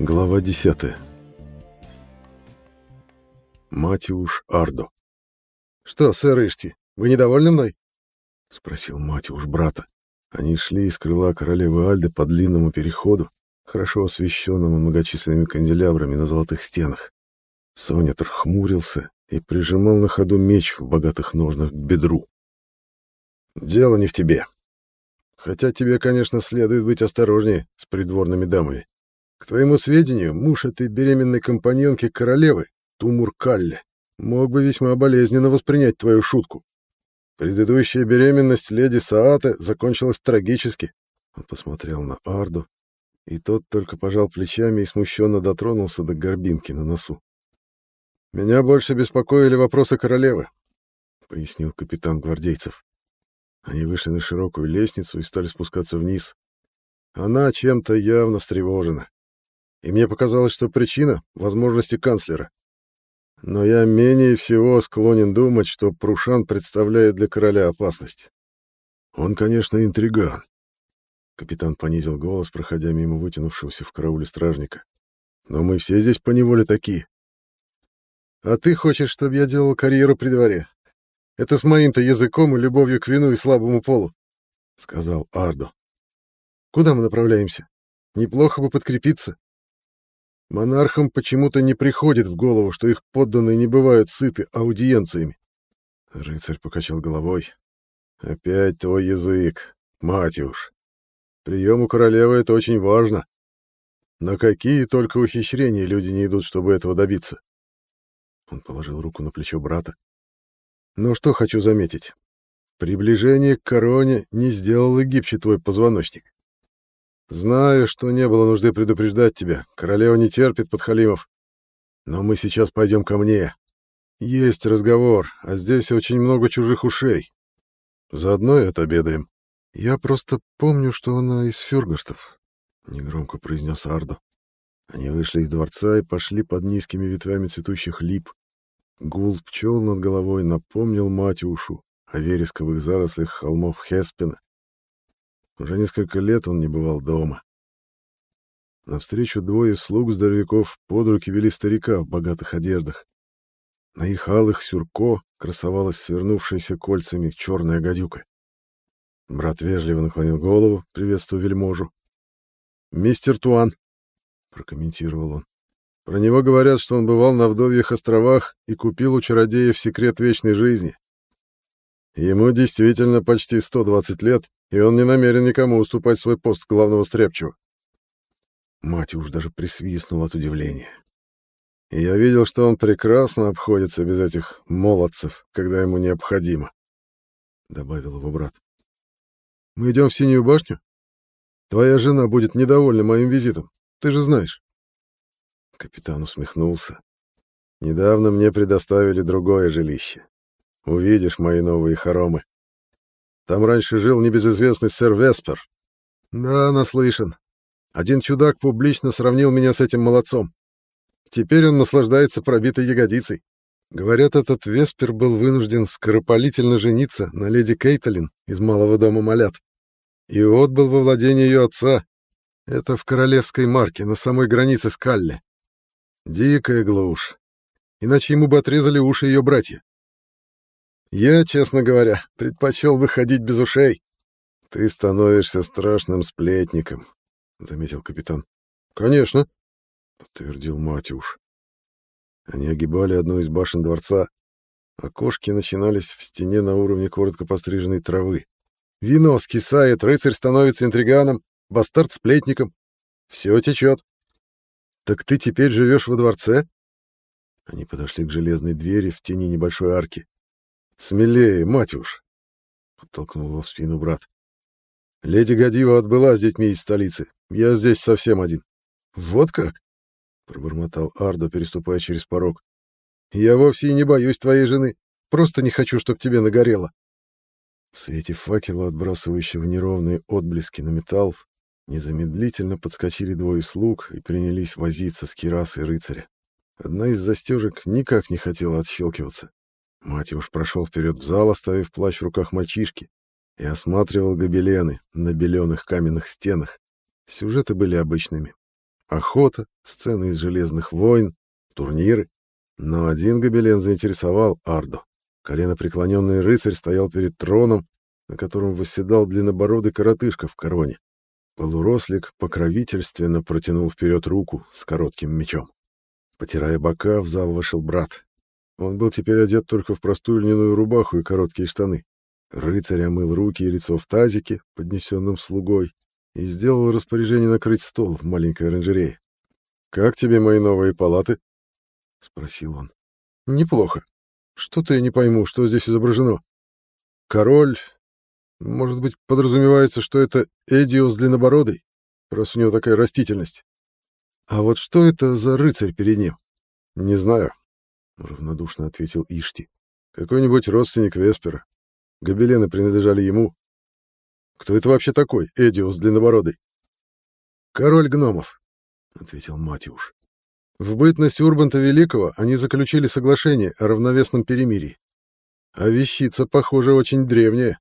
Глава 10. Матиуш Ардо. «Что, сэр Ишти, вы недовольны мной?» — спросил Матиуш брата. Они шли из крыла королевы Альды по длинному переходу, хорошо освещенному многочисленными канделябрами на золотых стенах. Сонятор хмурился и прижимал на ходу меч в богатых ножнах к бедру. «Дело не в тебе. Хотя тебе, конечно, следует быть осторожнее с придворными дамами. К твоему сведению, муж этой беременной компаньонки королевы, Тумур Калле, мог бы весьма болезненно воспринять твою шутку. Предыдущая беременность леди Сааты закончилась трагически. Он посмотрел на Арду, и тот только пожал плечами и смущенно дотронулся до горбинки на носу. «Меня больше беспокоили вопросы королевы», — пояснил капитан гвардейцев. Они вышли на широкую лестницу и стали спускаться вниз. Она чем-то явно встревожена и мне показалось, что причина — возможности канцлера. Но я менее всего склонен думать, что Прушан представляет для короля опасность. Он, конечно, интриган. Капитан понизил голос, проходя мимо вытянувшегося в карауле стражника. Но мы все здесь поневоле такие. А ты хочешь, чтобы я делал карьеру при дворе? Это с моим-то языком и любовью к вину и слабому полу, — сказал Ардо. Куда мы направляемся? Неплохо бы подкрепиться. Монархам почему-то не приходит в голову, что их подданные не бывают сыты аудиенциями. Рыцарь покачал головой. Опять твой язык, Матюш. Прием у королевы — это очень важно. На какие только ухищрения люди не идут, чтобы этого добиться. Он положил руку на плечо брата. Но что хочу заметить. Приближение к короне не сделало гибче твой позвоночник. Знаю, что не было нужды предупреждать тебя. Королева не терпит подхалимов. Но мы сейчас пойдем ко мне. Есть разговор, а здесь очень много чужих ушей. Заодно и отобедаем. Я просто помню, что она из фюргастов, — негромко произнес Ардо. Они вышли из дворца и пошли под низкими ветвями цветущих лип. Гул пчел над головой напомнил Матюшу о вересковых зарослях холмов Хеспена уже несколько лет он не бывал дома. Навстречу двое слуг-здоровяков под руки вели старика в богатых одеждах. На их алых сюрко красовалась свернувшаяся кольцами черная гадюка. Брат вежливо наклонил голову, приветствуя вельможу. «Мистер Туан», — прокомментировал он. «Про него говорят, что он бывал на Вдовьих островах и купил у чародеев секрет вечной жизни. Ему действительно почти 120 лет, и он не намерен никому уступать свой пост главного стряпчего. Мать уж даже присвистнула от удивления. И я видел, что он прекрасно обходится без этих молодцев, когда ему необходимо, — добавил его брат. — Мы идем в Синюю башню? Твоя жена будет недовольна моим визитом, ты же знаешь. Капитан усмехнулся. Недавно мне предоставили другое жилище. Увидишь мои новые хоромы. Там раньше жил небезызвестный сэр Веспер. Да, наслышан. Один чудак публично сравнил меня с этим молодцом. Теперь он наслаждается пробитой ягодицей. Говорят, этот Веспер был вынужден скоропалительно жениться на леди Кейтлин из малого дома Малят и отбыл во владение ее отца. Это в королевской марке, на самой границе с Калли. Дикая глушь. Иначе ему бы отрезали уши ее братья. Я, честно говоря, предпочел выходить без ушей. Ты становишься страшным сплетником, заметил капитан. Конечно, подтвердил Матюш. Они огибали одну из башен дворца. Окошки начинались в стене на уровне коротко постриженной травы. Вино скисает, рыцарь становится интриганом, бастард — сплетником. Все течет. Так ты теперь живешь во дворце? Они подошли к железной двери в тени небольшой арки. «Смелее, Матюш!» — подтолкнул его в спину брат. «Леди Гадива отбыла с детьми из столицы. Я здесь совсем один». «Вот как?» — пробормотал Ардо, переступая через порог. «Я вовсе и не боюсь твоей жены. Просто не хочу, чтобы тебе нагорело». В свете факела, отбрасывающего неровные отблески на металл, незамедлительно подскочили двое слуг и принялись возиться с кирасой рыцаря. Одна из застежек никак не хотела отщелкиваться. Матюш прошел вперед в зал, оставив плащ в руках мальчишки, и осматривал гобелены на беленых каменных стенах. Сюжеты были обычными. охота, сцены из «Железных войн», турниры. Но один гобелен заинтересовал Ардо. Коленопреклоненный рыцарь стоял перед троном, на котором восседал длиннобородый коротышка в короне. Полурослик покровительственно протянул вперед руку с коротким мечом. Потирая бока, в зал вышел брат. Он был теперь одет только в простую льняную рубаху и короткие штаны. Рыцарь омыл руки и лицо в тазике, поднесенном слугой, и сделал распоряжение накрыть стол в маленькой оранжерее. «Как тебе мои новые палаты?» — спросил он. «Неплохо. Что-то я не пойму, что здесь изображено. Король... Может быть, подразумевается, что это Эдиос длиннобородый, раз у него такая растительность. А вот что это за рыцарь перед ним? Не знаю, — равнодушно ответил Ишти. Какой-нибудь родственник Веспера. Гобелены принадлежали ему. Кто это вообще такой, Эдиус длиннобородый? Король гномов, — ответил Матиуш. В бытность Урбанта Великого они заключили соглашение о равновесном перемирии. А вещица, похоже, очень древняя.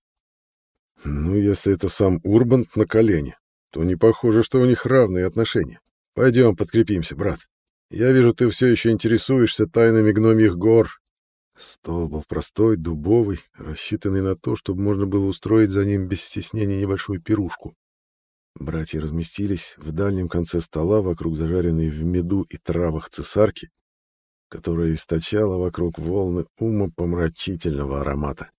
Ну, если это сам Урбант на колене, то не похоже, что у них равные отношения. Пойдем подкрепимся, брат. Я вижу, ты все еще интересуешься тайнами гномьих гор. Стол был простой, дубовый, рассчитанный на то, чтобы можно было устроить за ним без стеснения небольшую пирушку. Братья разместились в дальнем конце стола вокруг зажаренной в меду и травах цесарки, которая источала вокруг волны умопомрачительного аромата.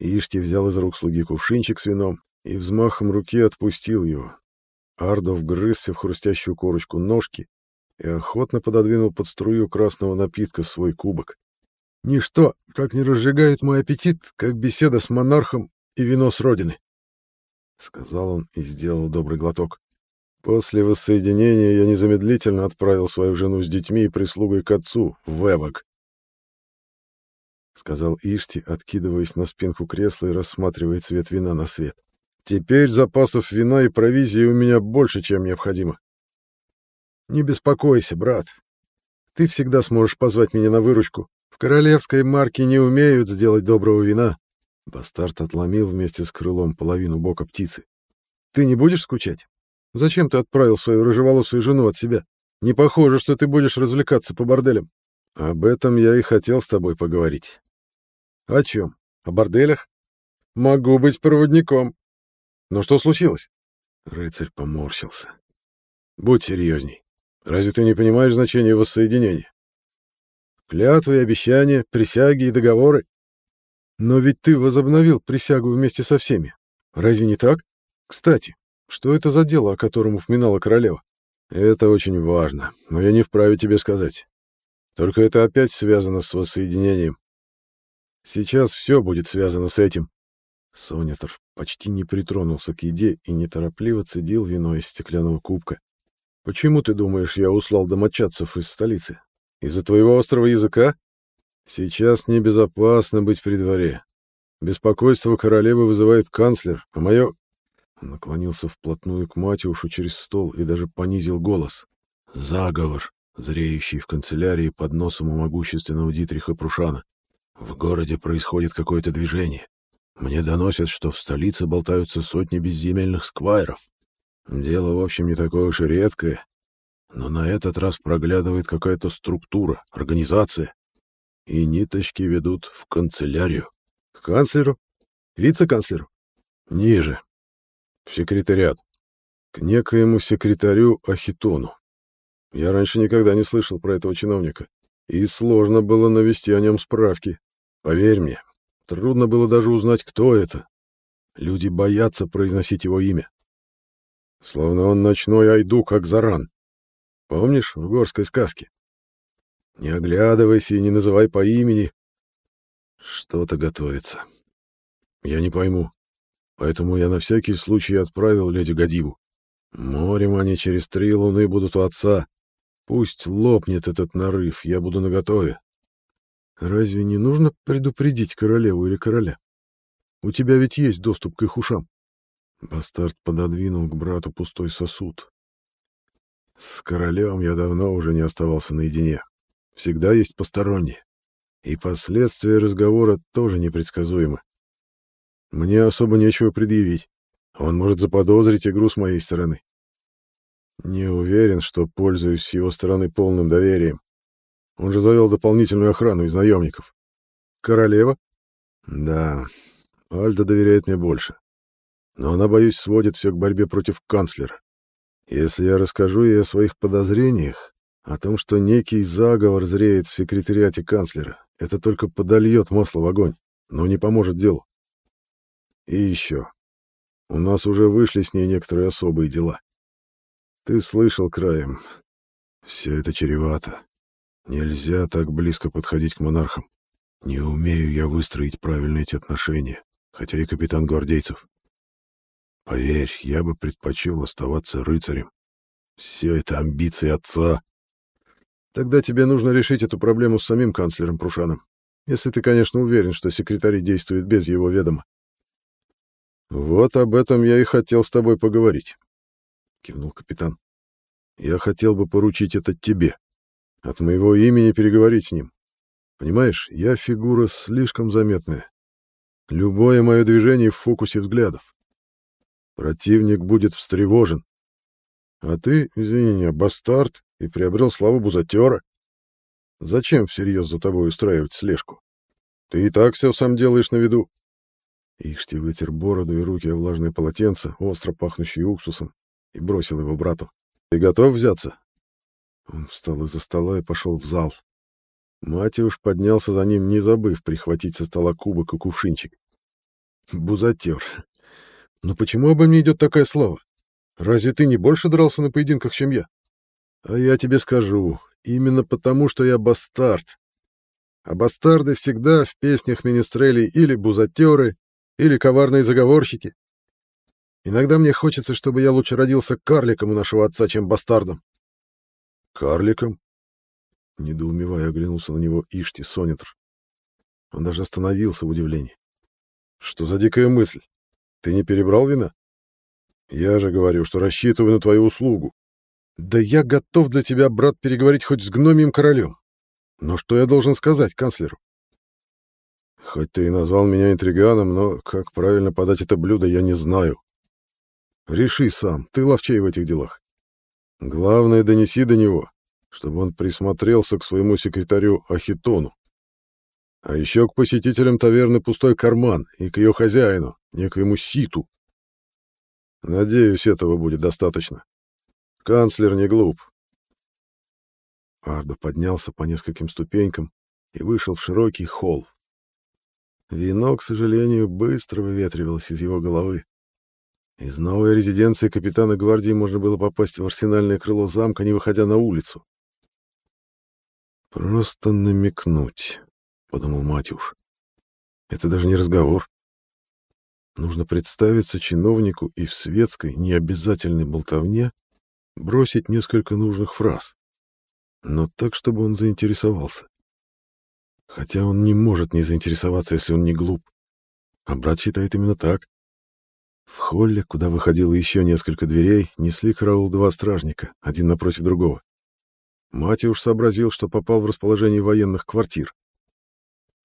Ишти взял из рук слуги кувшинчик с вином и взмахом руки отпустил его. Ардо вгрызся в хрустящую корочку ножки и охотно пододвинул под струю красного напитка свой кубок. «Ничто, как не разжигает мой аппетит, как беседа с монархом и вино с родины», — сказал он и сделал добрый глоток. После воссоединения я незамедлительно отправил свою жену с детьми и прислугой к отцу, в Эвок. — сказал Ишти, откидываясь на спинку кресла и рассматривая цвет вина на свет. — Теперь запасов вина и провизии у меня больше, чем необходимо. — Не беспокойся, брат. Ты всегда сможешь позвать меня на выручку. В королевской марке не умеют сделать доброго вина. Бастард отломил вместе с крылом половину бока птицы. Ты не будешь скучать? Зачем ты отправил свою рыжеволосую жену от себя? Не похоже, что ты будешь развлекаться по борделям. Об этом я и хотел с тобой поговорить. О чем? О борделях? Могу быть проводником. Но что случилось? Рыцарь поморщился. Будь серьезней. Разве ты не понимаешь значения воссоединения? Клятвы и обещания, присяги и договоры. Но ведь ты возобновил присягу вместе со всеми. Разве не так? Кстати, что это за дело, о котором упоминала королева? Это очень важно, но я не вправе тебе сказать. Только это опять связано с воссоединением. Сейчас все будет связано с этим. Сонятор почти не притронулся к еде и неторопливо цедил вино из стеклянного кубка. Почему ты думаешь, я услал домочадцев из столицы? Из-за твоего острого языка? Сейчас небезопасно быть при дворе. Беспокойство королевы вызывает канцлер, а мое... Он наклонился вплотную к Матюшу через стол и даже понизил голос. Заговор, зреющий в канцелярии под носом у могущественного Дитриха Прушана. В городе происходит какое-то движение. Мне доносят, что в столице болтаются сотни безземельных сквайров. Дело, в общем, не такое уж и редкое. Но на этот раз проглядывает какая-то структура, организация. И ниточки ведут в канцелярию. К канцлеру? Вице-канцлеру? Ниже, в секретариат. К некоему секретарю Ахитону. Я раньше никогда не слышал про этого чиновника, и сложно было навести о нем справки. Поверь мне, трудно было даже узнать, кто это. Люди боятся произносить его имя. Словно он ночной айду, как заран. Помнишь в горской сказке? Не оглядывайся и не называй по имени. Что-то готовится. Я не пойму. Поэтому я на всякий случай отправил леди Гадиву. Морем они через три луны будут у отца. Пусть лопнет этот нарыв, я буду наготове. Разве не нужно предупредить королеву или короля? У тебя ведь есть доступ к их ушам. Бастард пододвинул к брату пустой сосуд. С королем я давно уже не оставался наедине. Всегда есть посторонние. И последствия разговора тоже непредсказуемы. Мне особо нечего предъявить. Он может заподозрить игру с моей стороны. Не уверен, что пользуюсь с его стороны полным доверием. Он же завел дополнительную охрану из наемников. Королева? Да, Альда доверяет мне больше. Но она, боюсь, сводит все к борьбе против канцлера. Если я расскажу ей о своих подозрениях, о том, что некий заговор зреет в секретариате канцлера, это только подольет масло в огонь, но не поможет делу. И еще. У нас уже вышли с ней некоторые особые дела. Ты слышал краем. Все это чревато. Нельзя так близко подходить к монархам. Не умею я выстроить правильно эти отношения, хотя и капитан гвардейцев. Поверь, я бы предпочел оставаться рыцарем. Все это амбиции отца. Тогда тебе нужно решить эту проблему с самим канцлером Прушаном. Если ты, конечно, уверен, что секретарь действует без его ведома. Вот об этом я и хотел с тобой поговорить, кивнул капитан. Я хотел бы поручить это тебе. От моего имени переговорить с ним. Понимаешь, я фигура слишком заметная. Любое мое движение в фокусе взглядов. Противник будет встревожен. А ты, извини меня, бастард и приобрел славу бузатера. Зачем всерьез за тобой устраивать слежку? Ты и так все сам делаешь на виду. Ишти вытер бороду и руки о влажное полотенце, остро пахнущее уксусом, и бросил его брату. «Ты готов взяться?» Он встал из-за стола и пошел в зал. Матюш поднялся за ним, не забыв прихватить со стола кубок и кувшинчик. «Бузатер, но почему обо мне идет такая слава? Разве ты не больше дрался на поединках, чем я? А я тебе скажу, именно потому, что я бастард. А бастарды всегда в песнях министрелей или бузатеры, или коварные заговорщики. Иногда мне хочется, чтобы я лучше родился карликом у нашего отца, чем бастардом. Карликом? Недоумевая, оглянулся на него Ишти Сонитр. Он даже остановился в удивлении. Что за дикая мысль? Ты не перебрал вина? Я же говорю, что рассчитываю на твою услугу. Да я готов для тебя, брат, переговорить хоть с гномием королем. Но что я должен сказать канцлеру? Хоть ты и назвал меня интриганом, но как правильно подать это блюдо, я не знаю. Реши сам, ты ловчей в этих делах. Главное, донеси до него, чтобы он присмотрелся к своему секретарю Ахитону. А еще к посетителям таверны пустой карман и к ее хозяину, некоему Ситу. Надеюсь, этого будет достаточно. Канцлер не глуп. Ардо поднялся по нескольким ступенькам и вышел в широкий холл. Вино, к сожалению, быстро выветривалось из его головы. Из новой резиденции капитана гвардии можно было попасть в арсенальное крыло замка, не выходя на улицу. Просто намекнуть. — подумал Матюш. «Это даже не разговор. Нужно представиться чиновнику и в светской, необязательной болтовне бросить несколько нужных фраз, но так, чтобы он заинтересовался. Хотя он не может не заинтересоваться, если он не глуп. А брат считает именно так. В холле, куда выходило еще несколько дверей, несли караул два стражника, один напротив другого. Матюш сообразил, что попал в расположение военных квартир.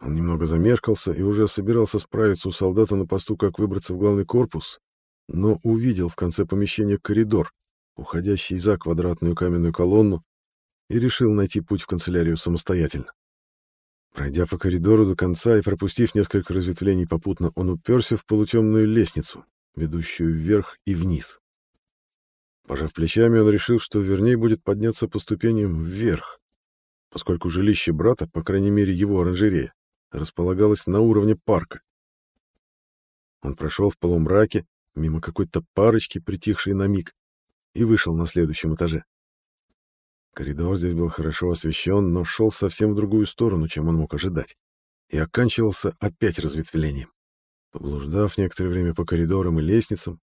Он немного замешкался и уже собирался справиться у солдата на посту, как выбраться в главный корпус, но увидел в конце помещения коридор, уходящий за квадратную каменную колонну, и решил найти путь в канцелярию самостоятельно. Пройдя по коридору до конца и пропустив несколько разветвлений попутно, он уперся в полутемную лестницу, ведущую вверх и вниз. Пожав плечами, он решил, что вернее будет подняться по ступеням вверх, поскольку жилище брата, по крайней мере его оранжерея, располагалась на уровне парка. Он прошел в полумраке, мимо какой-то парочки, притихшей на миг, и вышел на следующем этаже. Коридор здесь был хорошо освещен, но шел совсем в другую сторону, чем он мог ожидать, и оканчивался опять разветвлением. Поблуждав некоторое время по коридорам и лестницам,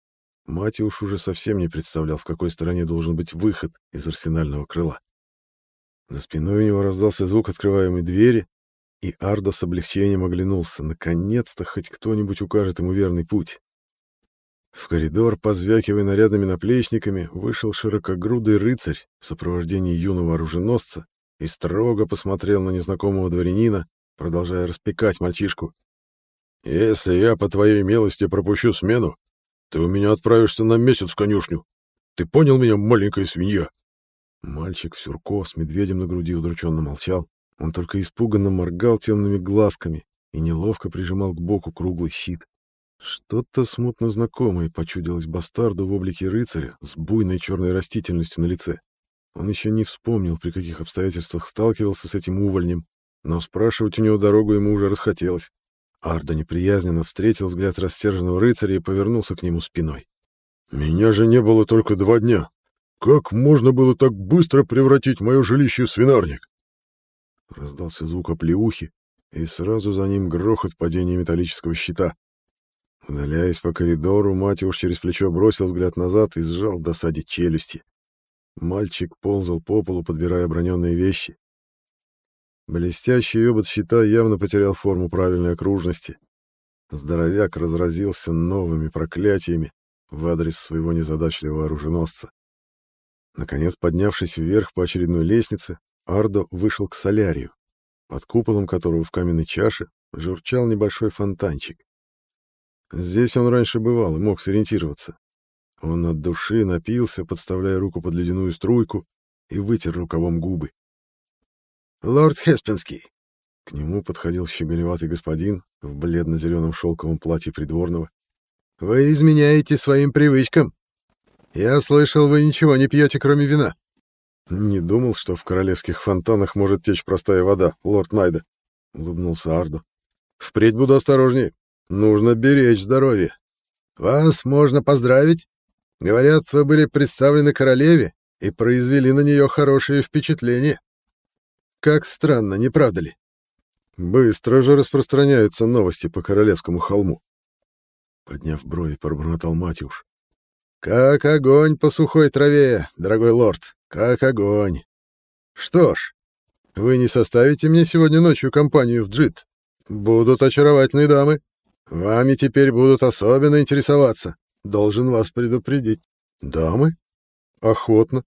Матиуш уже совсем не представлял, в какой стороне должен быть выход из арсенального крыла. За спиной у него раздался звук открываемой двери, и Ардо с облегчением оглянулся. Наконец-то хоть кто-нибудь укажет ему верный путь. В коридор, позвякивая нарядными наплечниками, вышел широкогрудый рыцарь в сопровождении юного оруженосца и строго посмотрел на незнакомого дворянина, продолжая распекать мальчишку. «Если я, по твоей милости, пропущу смену, ты у меня отправишься на месяц в конюшню. Ты понял меня, маленькая свинья?» Мальчик в сюрко с медведем на груди удрученно молчал. Он только испуганно моргал темными глазками и неловко прижимал к боку круглый щит. Что-то смутно знакомое почудилось бастарду в облике рыцаря с буйной черной растительностью на лице. Он еще не вспомнил, при каких обстоятельствах сталкивался с этим увольнем, но спрашивать у него дорогу ему уже расхотелось. Ардо неприязненно встретил взгляд растерженного рыцаря и повернулся к нему спиной. «Меня же не было только два дня. Как можно было так быстро превратить мое жилище в свинарник?» Раздался звук оплеухи, и сразу за ним грохот падения металлического щита. Удаляясь по коридору, Матюш через плечо бросил взгляд назад и сжал в досаде челюсти. Мальчик ползал по полу, подбирая оброненные вещи. Блестящий обод щита явно потерял форму правильной окружности. Здоровяк разразился новыми проклятиями в адрес своего незадачливого оруженосца. Наконец, поднявшись вверх по очередной лестнице, Ардо вышел к солярию, под куполом которого в каменной чаше журчал небольшой фонтанчик. Здесь он раньше бывал и мог сориентироваться. Он от души напился, подставляя руку под ледяную струйку, и вытер рукавом губы. «Лорд Хеспинский!» К нему подходил щеголеватый господин в бледно-зеленом шелковом платье придворного. «Вы изменяете своим привычкам. Я слышал, вы ничего не пьете, кроме вина». «Не думал, что в королевских фонтанах может течь простая вода, лорд Найда», — улыбнулся Ардо. «Впредь буду осторожнее. Нужно беречь здоровье». «Вас можно поздравить. Говорят, вы были представлены королеве и произвели на нее хорошее впечатление». Как странно, не правда ли? Быстро же распространяются новости по Королевскому холму. Подняв брови, пробормотал Матюш. Как огонь по сухой траве, дорогой лорд, как огонь. Что ж, вы не составите мне сегодня ночью компанию в джит. Будут очаровательные дамы. Вами теперь будут особенно интересоваться. Должен вас предупредить. Дамы? Охотно.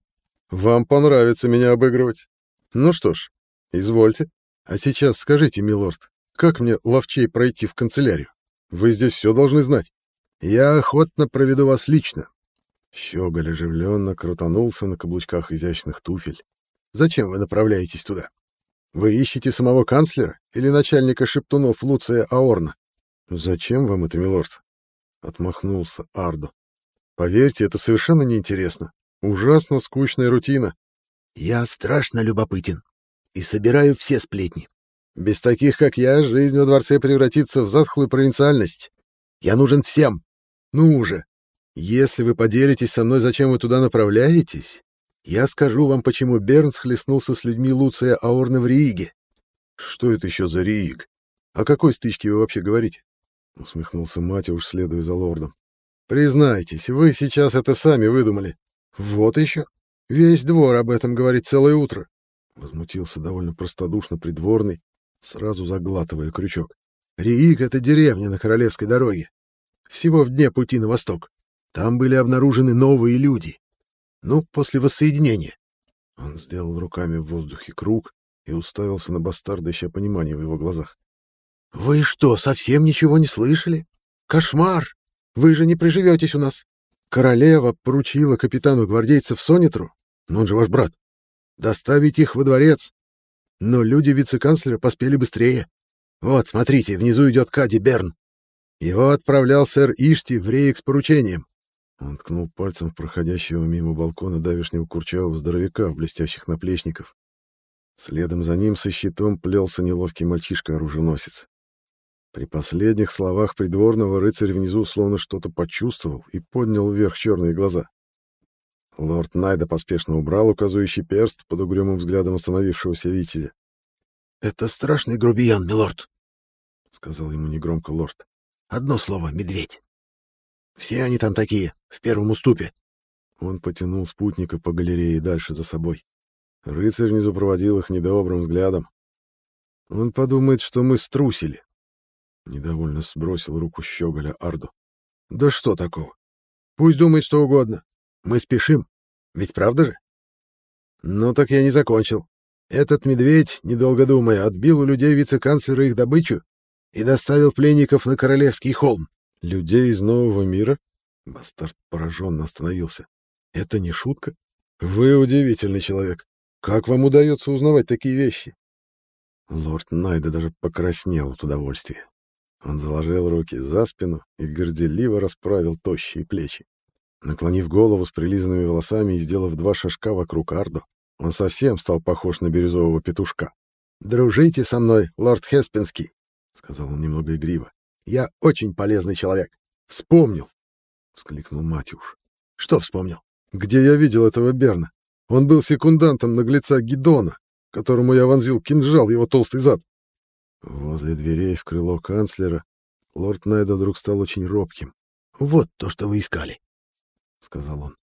Вам понравится меня обыгрывать. Ну что ж, Извольте. А сейчас скажите, милорд, как мне ловчей пройти в канцелярию? Вы здесь все должны знать. Я охотно проведу вас лично. Щеголь оживленно крутанулся на каблучках изящных туфель. Зачем вы направляетесь туда? Вы ищете самого канцлера или начальника шептунов Луция Аорна? Зачем вам это, милорд? Отмахнулся Ардо. Поверьте, это совершенно неинтересно. Ужасно скучная рутина. Я страшно любопытен и собираю все сплетни. Без таких, как я, жизнь во дворце превратится в затхлую провинциальность. Я нужен всем. Ну уже. Если вы поделитесь со мной, зачем вы туда направляетесь, я скажу вам, почему Берн схлестнулся с людьми Луция Аорна в Рииге. Что это еще за Рииг? О какой стычке вы вообще говорите? Усмехнулся Матюш, следуя за лордом. Признайтесь, вы сейчас это сами выдумали. Вот еще. Весь двор об этом говорит целое утро. Возмутился довольно простодушно придворный, сразу заглатывая крючок. Риик — это деревня на Королевской дороге. Всего в дне пути на восток. Там были обнаружены новые люди. Ну, после воссоединения. Он сделал руками в воздухе круг и уставился на бастарда, ища понимания в его глазах. — Вы что, совсем ничего не слышали? Кошмар! Вы же не приживетесь у нас. Королева поручила капитану гвардейцев Сонитру, но он же ваш брат, доставить их во дворец. Но люди вице-канцлера поспели быстрее. Вот, смотрите, внизу идет Кади Берн. Его отправлял сэр Ишти в рейк с поручением. Он ткнул пальцем в проходящего мимо балкона давешнего курчавого здоровяка в блестящих наплечников. Следом за ним со щитом плелся неловкий мальчишка-оруженосец. При последних словах придворного рыцарь внизу словно что-то почувствовал и поднял вверх черные глаза. Лорд Найда поспешно убрал указывающий перст под угрюмым взглядом остановившегося Витязя. — Это страшный грубиян, милорд, — сказал ему негромко лорд. — Одно слово — медведь. Все они там такие, в первом уступе. Он потянул спутника по галерее дальше за собой. Рыцарь внизу проводил их недобрым взглядом. Он подумает, что мы струсили. Недовольно сбросил руку щеголя Арду. — Да что такого? Пусть думает что угодно. Мы спешим. Ведь правда же? Ну так я не закончил. Этот медведь, недолго думая, отбил у людей вице-канцлера их добычу и доставил пленников на Королевский холм. Людей из нового мира? Бастард пораженно остановился. Это не шутка? Вы удивительный человек. Как вам удается узнавать такие вещи? Лорд Найда даже покраснел от удовольствия. Он заложил руки за спину и горделиво расправил тощие плечи. Наклонив голову с прилизанными волосами и сделав два шажка вокруг Ардо, он совсем стал похож на бирюзового петушка. «Дружите со мной, лорд Хеспинский», — сказал он немного игриво. «Я очень полезный человек. Вспомнил», — вскликнул Матюш. «Что вспомнил?» «Где я видел этого Берна? Он был секундантом наглеца Гидона, которому я вонзил кинжал его толстый зад. Возле дверей в крыло канцлера лорд Найда вдруг стал очень робким. «Вот то, что вы искали», — сказал он.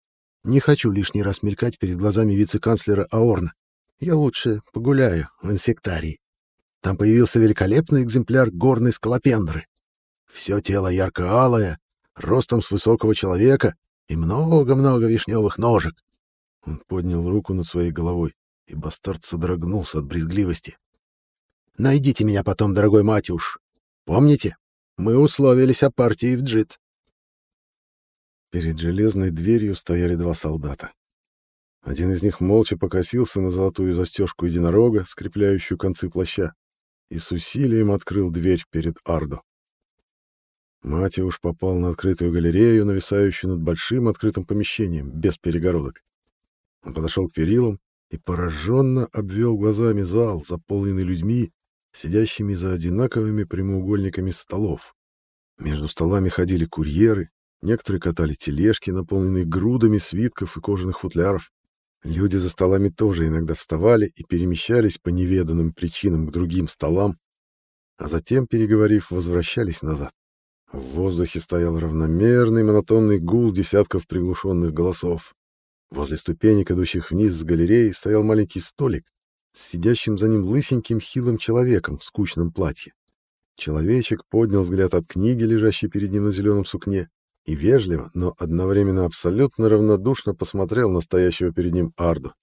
«Не хочу лишний раз мелькать перед глазами вице-канцлера Аорна. Я лучше погуляю в инсектарии. Там появился великолепный экземпляр горной скалопендры. Все тело ярко-алое, ростом с высокого человека и много-много вишневых ножек. Он поднял руку над своей головой, и бастард содрогнулся от брезгливости. «Найдите меня потом, дорогой Матюш. Помните, мы условились о партии в джит». Перед железной дверью стояли два солдата. Один из них молча покосился на золотую застежку единорога, скрепляющую концы плаща, и с усилием открыл дверь перед Ардо. Матиуш попал на открытую галерею, нависающую над большим открытым помещением, без перегородок. Он подошел к перилам и пораженно обвел глазами зал, заполненный людьми, сидящими за одинаковыми прямоугольниками столов. Между столами ходили курьеры, некоторые катали тележки, наполненные грудами свитков и кожаных футляров. Люди за столами тоже иногда вставали и перемещались по неведанным причинам к другим столам, а затем, переговорив, возвращались назад. В воздухе стоял равномерный монотонный гул десятков приглушенных голосов. Возле ступенек, идущих вниз с галереи, стоял маленький столик с сидящим за ним лысеньким хилым человеком в скучном платье. Человечек поднял взгляд от книги, лежащей перед ним на зеленом сукне, и вежливо, но одновременно абсолютно равнодушно посмотрел на стоящего перед ним Арду.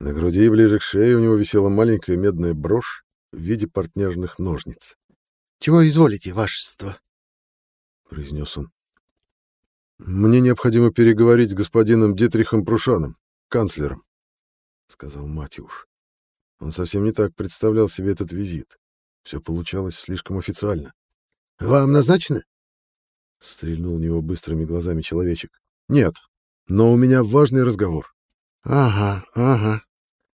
На груди ближе к шее у него висела маленькая медная брошь в виде партнерных ножниц. — Чего изволите, вашество? — произнес он. «Мне необходимо переговорить с господином Дитрихом Прушаном, канцлером», — сказал Матюш. Он совсем не так представлял себе этот визит. Все получалось слишком официально. «Вам назначено?» — стрельнул в него быстрыми глазами человечек. «Нет, но у меня важный разговор». «Ага, ага.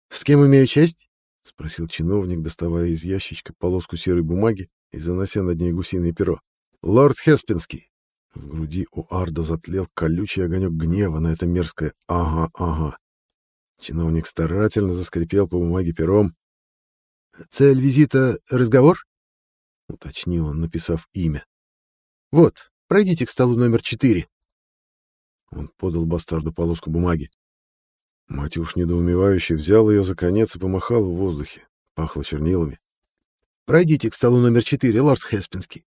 С кем имею честь?» — спросил чиновник, доставая из ящичка полоску серой бумаги и занося над ней гусиное перо. «Лорд Хеспинский». В груди у Арда затлел колючий огонек гнева на это мерзкое «ага, ага». Чиновник старательно заскрипел по бумаге пером. «Цель визита — разговор?» — уточнил он, написав имя. «Вот, пройдите к столу номер четыре». Он подал бастарду полоску бумаги. Матюш недоумевающе взял ее за конец и помахал в воздухе. Пахло чернилами. «Пройдите к столу номер четыре, лорд Хеспинский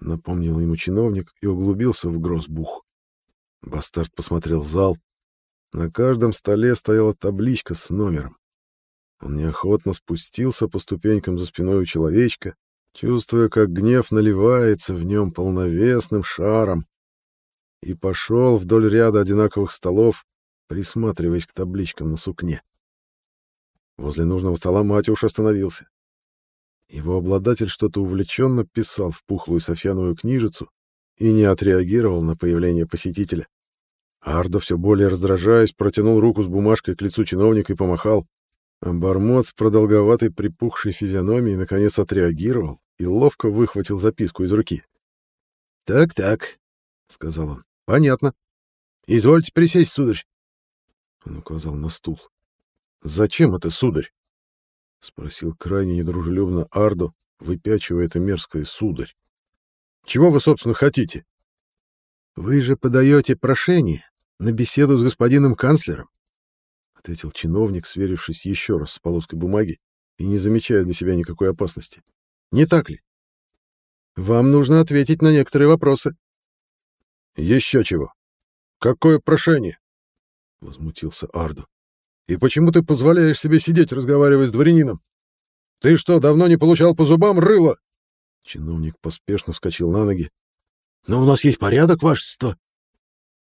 напомнил ему чиновник и углубился в грозбух. Бастард посмотрел в зал. На каждом столе стояла табличка с номером. Он неохотно спустился по ступенькам за спиной у человечка, чувствуя, как гнев наливается в нем полновесным шаром, и пошел вдоль ряда одинаковых столов, присматриваясь к табличкам на сукне. Возле нужного стола Матюш остановился. Его обладатель что-то увлеченно писал в пухлую софьяновую книжицу и не отреагировал на появление посетителя. Ардо, все более раздражаясь, протянул руку с бумажкой к лицу чиновника и помахал. Бармот с продолговатой припухшей физиономией наконец отреагировал и ловко выхватил записку из руки. «Так-так», — сказал он, — «понятно. Извольте присесть, сударь». Он указал на стул. «Зачем это, сударь?» — спросил крайне недружелюбно Ардо, выпячивая это мерзкое сударь. — Чего вы, собственно, хотите? — Вы же подаете прошение на беседу с господином канцлером, — ответил чиновник, сверившись еще раз с полоской бумаги и не замечая для себя никакой опасности. — Не так ли? Вам нужно ответить на некоторые вопросы. — Еще чего? Какое прошение? — возмутился Ардо. И почему ты позволяешь себе сидеть, разговаривая с дворянином? Ты что, давно не получал по зубам рыло? Чиновник поспешно вскочил на ноги. Но у нас есть порядок, вашество.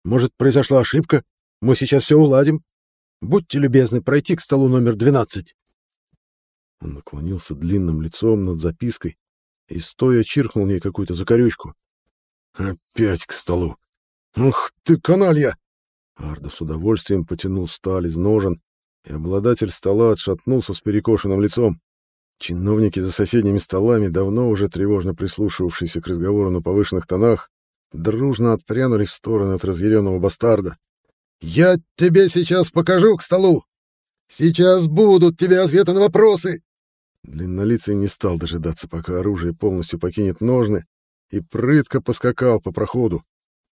Может, произошла ошибка? Мы сейчас все уладим. Будьте любезны пройти к столу номер 12. Он наклонился длинным лицом над запиской и стоя чиркнул ней какую-то закорючку. Опять к столу. Ух ты, каналья! Ардо с удовольствием потянул сталь из ножен, и обладатель стола отшатнулся с перекошенным лицом. Чиновники за соседними столами, давно уже тревожно прислушивавшиеся к разговору на повышенных тонах, дружно отпрянули в сторону от разъяренного бастарда. «Я тебе сейчас покажу к столу! Сейчас будут тебе ответы на вопросы!» Длиннолицый не стал дожидаться, пока оружие полностью покинет ножны, и прытко поскакал по проходу.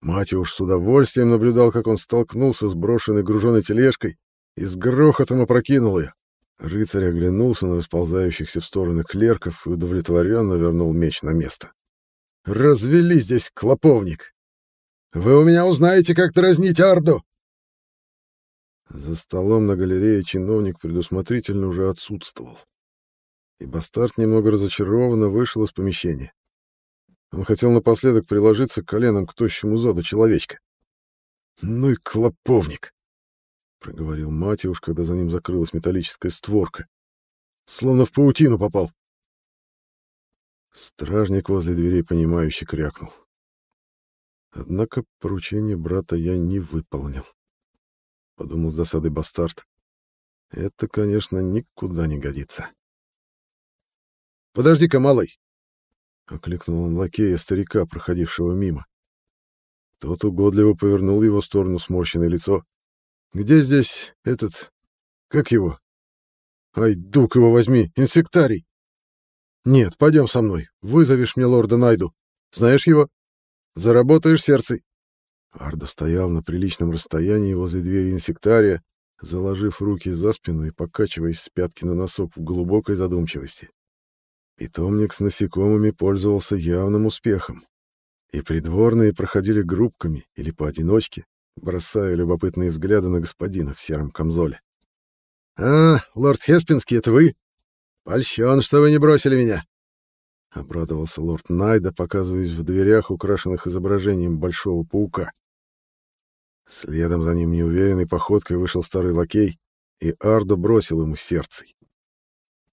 Матюш с удовольствием наблюдал, как он столкнулся с брошенной груженой тележкой и с грохотом опрокинул ее. Рыцарь оглянулся на расползающихся в стороны клерков и удовлетворенно вернул меч на место. «Развели здесь клоповник! Вы у меня узнаете, как дразнить Арду!» За столом на галерее чиновник предусмотрительно уже отсутствовал. И бастард немного разочарованно вышел из помещения. Он хотел напоследок приложиться коленом к тощему заду человечка. «Ну и клоповник!» — проговорил Матиуш, когда за ним закрылась металлическая створка. «Словно в паутину попал». Стражник возле дверей, понимающе крякнул. Однако поручение брата я не выполнил. Подумал с досадой бастард. Это, конечно, никуда не годится. «Подожди-ка, малый!» — окликнул он лакея старика, проходившего мимо. Тот угодливо повернул его в сторону сморщенное лицо. Где здесь этот... Как его? Ай, дух его возьми, инсектарий. Нет, пойдем со мной. Вызовешь мне лорда Найду. Знаешь его? Заработаешь сердцей. Ардо стоял на приличном расстоянии возле двери инсектария, заложив руки за спину и покачиваясь с пятки на носок в глубокой задумчивости. Питомник с насекомыми пользовался явным успехом, и придворные проходили группками или поодиночке, бросая любопытные взгляды на господина в сером камзоле. «А, лорд Хеспинский, это вы? Польщен, что вы не бросили меня!» — обрадовался лорд Найда, показываясь в дверях, украшенных изображением большого паука. Следом за ним неуверенной походкой вышел старый лакей, и Ардо бросил ему сердце.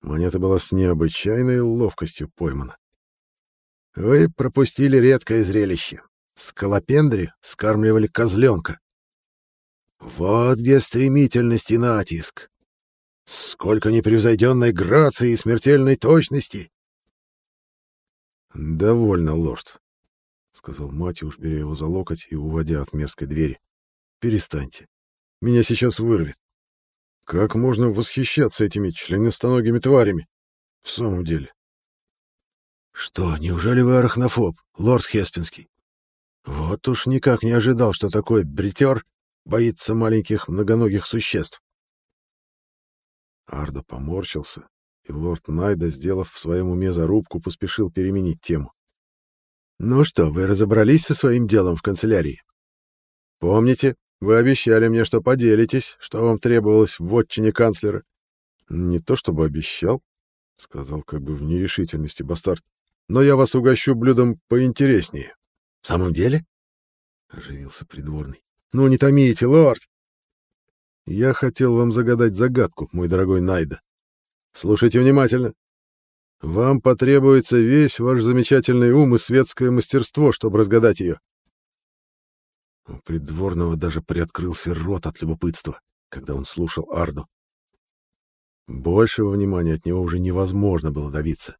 Монета была с необычайной ловкостью поймана. «Вы пропустили редкое зрелище. Скалопендри скармливали козленка. Вот где стремительность и натиск. Сколько непревзойденной грации и смертельной точности! «Довольно, лорд», — сказал Матюш, беря его за локоть и уводя от мерзкой двери. «Перестаньте. Меня сейчас вырвет. Как можно восхищаться этими членистоногими тварями? В самом деле». «Что, неужели вы арахнофоб, лорд Хеспинский?» Вот уж никак не ожидал, что такой бритер боится маленьких многоногих существ. Ардо поморщился, и лорд Найда, сделав в своем уме зарубку, поспешил переменить тему. «Ну что, вы разобрались со своим делом в канцелярии? Помните, вы обещали мне, что поделитесь, что вам требовалось в отчине канцлера?» «Не то чтобы обещал», — сказал как бы в нерешительности бастард, «но я вас угощу блюдом поинтереснее». В самом деле? Оживился придворный. Ну, не томите, лорд. Я хотел вам загадать загадку, мой дорогой Найда. Слушайте внимательно. Вам потребуется весь ваш замечательный ум и светское мастерство, чтобы разгадать ее. У придворного даже приоткрылся рот от любопытства, когда он слушал Арду. Большего внимания от него уже невозможно было добиться.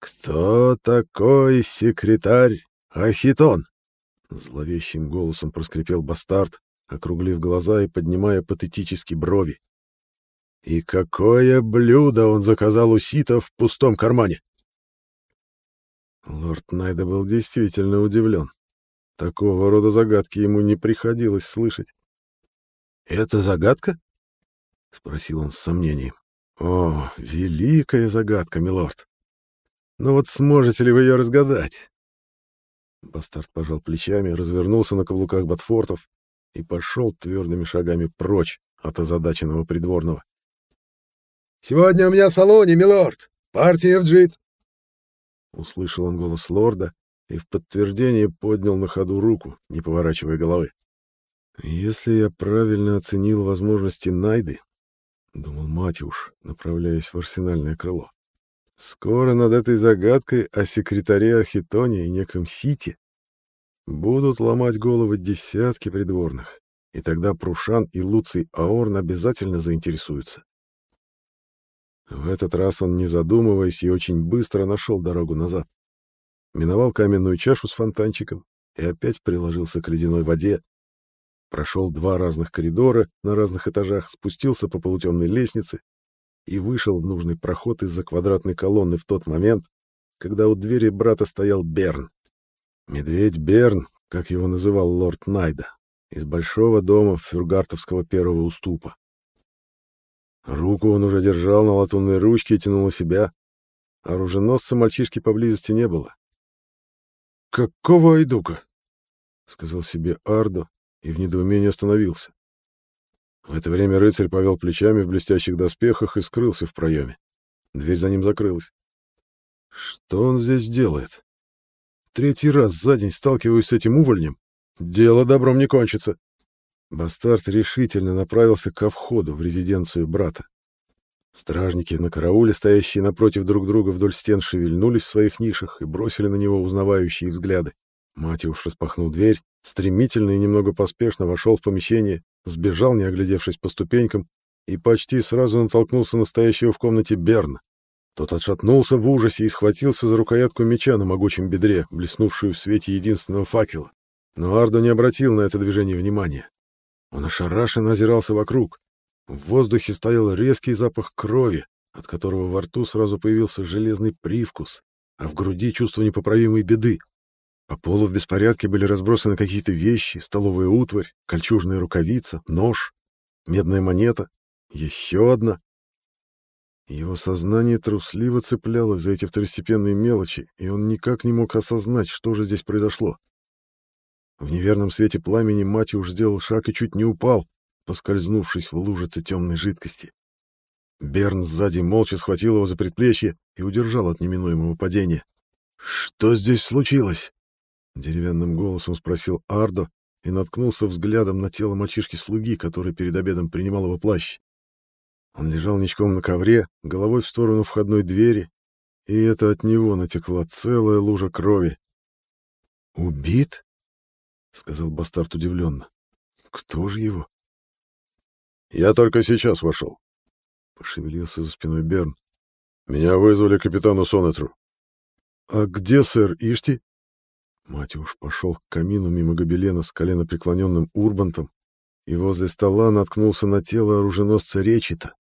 «Кто такой секретарь «Ахитон!» — зловещим голосом проскрипел бастард, округлив глаза и поднимая патетически брови. «И какое блюдо он заказал у сита в пустом кармане!» Лорд Найда был действительно удивлен. Такого рода загадки ему не приходилось слышать. «Это загадка?» — спросил он с сомнением. «О, великая загадка, милорд! Но вот сможете ли вы ее разгадать?» Бастард пожал плечами, развернулся на каблуках ботфортов и пошел твердыми шагами прочь от озадаченного придворного. «Сегодня у меня в салоне, милорд! Партия в джит!» Услышал он голос лорда и в подтверждение поднял на ходу руку, не поворачивая головы. Если я правильно оценил возможности Найды, — думал Матюш, направляясь в арсенальное крыло, — скоро над этой загадкой о секретаре Ахитоне и неком Сите будут ломать головы десятки придворных, и тогда Прушан и Луций Аорн обязательно заинтересуются. В этот раз он, не задумываясь, и очень быстро нашел дорогу назад. Миновал каменную чашу с фонтанчиком и опять приложился к ледяной воде, прошел два разных коридора на разных этажах, спустился по полутемной лестнице и вышел в нужный проход из-за квадратной колонны в тот момент, когда у двери брата стоял Берн. Медведь Берн, как его называл лорд Найда, из большого дома фюргартовского первого уступа. Руку он уже держал на латунной ручке и тянул на себя. Оруженосца мальчишки поблизости не было. «Какого айдука?» — сказал себе Ардо, и в недоумении остановился. В это время рыцарь повел плечами в блестящих доспехах и скрылся в проеме. Дверь за ним закрылась. Что он здесь делает? Третий раз за день сталкиваюсь с этим увольнем. Дело добром не кончится. Бастард решительно направился ко входу в резиденцию брата. Стражники на карауле, стоящие напротив друг друга вдоль стен, шевельнулись в своих нишах и бросили на него узнавающие взгляды. Матиуш распахнул дверь стремительно и немного поспешно вошел в помещение, сбежал, не оглядевшись по ступенькам, и почти сразу натолкнулся настоящего в комнате Берна. Тот отшатнулся в ужасе и схватился за рукоятку меча на могучем бедре, блеснувшую в свете единственного факела. Но Ардо не обратил на это движение внимания. Он ошарашенно озирался вокруг. В воздухе стоял резкий запах крови, от которого во рту сразу появился железный привкус, а в груди чувство непоправимой беды. По полу в беспорядке были разбросаны какие-то вещи, столовая утварь, кольчужная рукавица, нож, медная монета, еще одна. Его сознание трусливо цеплялось за эти второстепенные мелочи, и он никак не мог осознать, что же здесь произошло. В неверном свете пламени мать уж сделал шаг и чуть не упал, поскользнувшись в лужице темной жидкости. Берн сзади молча схватил его за предплечье и удержал от неминуемого падения. «Что здесь случилось?» Деревянным голосом спросил Ардо и наткнулся взглядом на тело мальчишки-слуги, который перед обедом принимал его плащ. Он лежал ничком на ковре, головой в сторону входной двери, и это от него натекла целая лужа крови. «Убит?» — сказал бастард удивленно. «Кто же его?» «Я только сейчас вошел», — пошевелился за спиной Берн. «Меня вызвали капитану Сонетру». «А где сэр Ишти?» Матюш пошел к камину мимо гобелена с колено преклоненным урбантом и возле стола наткнулся на тело оруженосца Речита.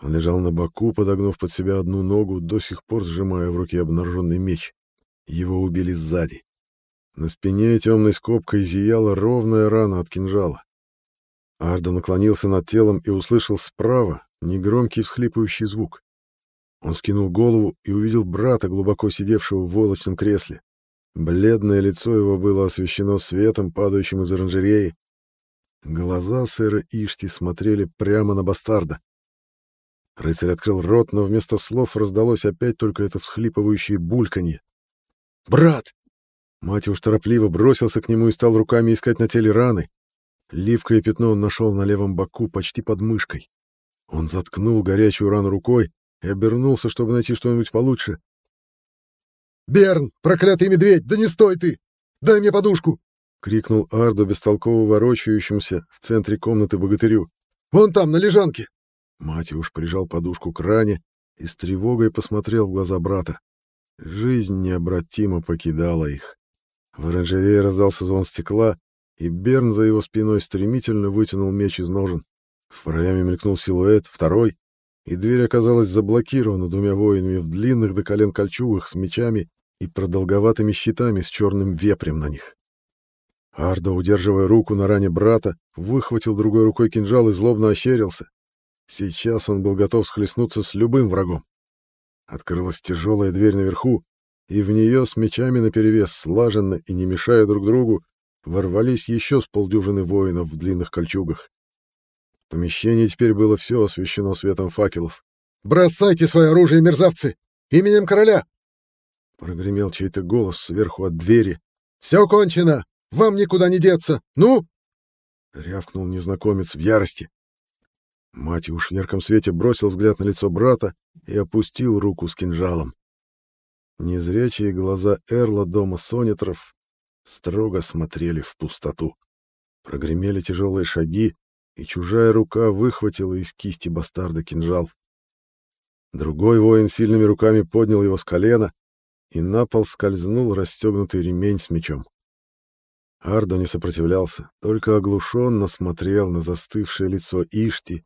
Он лежал на боку, подогнув под себя одну ногу, до сих пор сжимая в руке обнаженный меч. Его убили сзади. На спине темной скобкой зияла ровная рана от кинжала. Ардо наклонился над телом и услышал справа негромкий всхлипывающий звук. Он скинул голову и увидел брата, глубоко сидевшего в войлочном кресле. Бледное лицо его было освещено светом, падающим из оранжереи. Глаза сэра Ишти смотрели прямо на бастарда. Рыцарь открыл рот, но вместо слов раздалось опять только это всхлипывающее бульканье. «Брат!» Мать уж торопливо бросился к нему и стал руками искать на теле раны. Ливкое пятно он нашел на левом боку, почти под мышкой. Он заткнул горячую рану рукой и обернулся, чтобы найти что-нибудь получше. «Берн, проклятый медведь, да не стой ты! Дай мне подушку!» — крикнул Ардо, бестолково ворочающимся в центре комнаты богатырю. «Вон там, на лежанке!» Матюш прижал подушку к ране и с тревогой посмотрел в глаза брата. Жизнь необратимо покидала их. В оранжерее раздался звон стекла, и Берн за его спиной стремительно вытянул меч из ножен. В проеме мелькнул силуэт, второй, и дверь оказалась заблокирована двумя воинами в длинных до колен кольчугах с мечами и продолговатыми щитами с черным вепрем на них. Ардо, удерживая руку на ране брата, выхватил другой рукой кинжал и злобно ощерился. Сейчас он был готов схлестнуться с любым врагом. Открылась тяжелая дверь наверху, и в нее с мечами наперевес, слаженно и не мешая друг другу, ворвались еще с полдюжины воинов в длинных кольчугах. Помещение теперь было все освещено светом факелов. «Бросайте свое оружие, мерзавцы! Именем короля!» Прогремел чей-то голос сверху от двери. «Все кончено! Вам никуда не деться! Ну!» — рявкнул незнакомец в ярости. Матюш в ярком свете бросил взгляд на лицо брата и опустил руку с кинжалом. Незрячие глаза Эрла дома Сонетров строго смотрели в пустоту. Прогремели тяжелые шаги, и чужая рука выхватила из кисти бастарда кинжал. Другой воин сильными руками поднял его с колена, и на пол скользнул расстегнутый ремень с мечом. Ардо не сопротивлялся, только оглушенно смотрел на застывшее лицо Ишти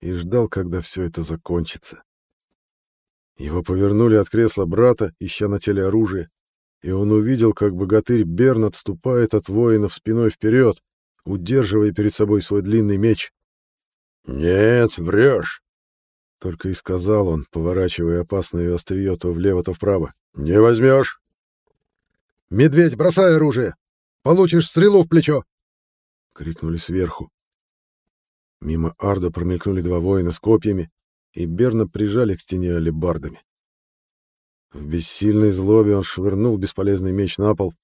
и ждал, когда все это закончится. Его повернули от кресла брата, ища на теле оружие, и он увидел, как богатырь Берн отступает от воинов спиной вперед, удерживая перед собой свой длинный меч. «Нет, врешь!» — только и сказал он, поворачивая опасное острие то влево, то вправо. «Не возьмешь!» «Медведь, бросай оружие! Получишь стрелу в плечо!» — крикнули сверху. Мимо Арда промелькнули два воина с копьями, и Берна прижали к стене алебардами. В бессильной злобе он швырнул бесполезный меч на пол.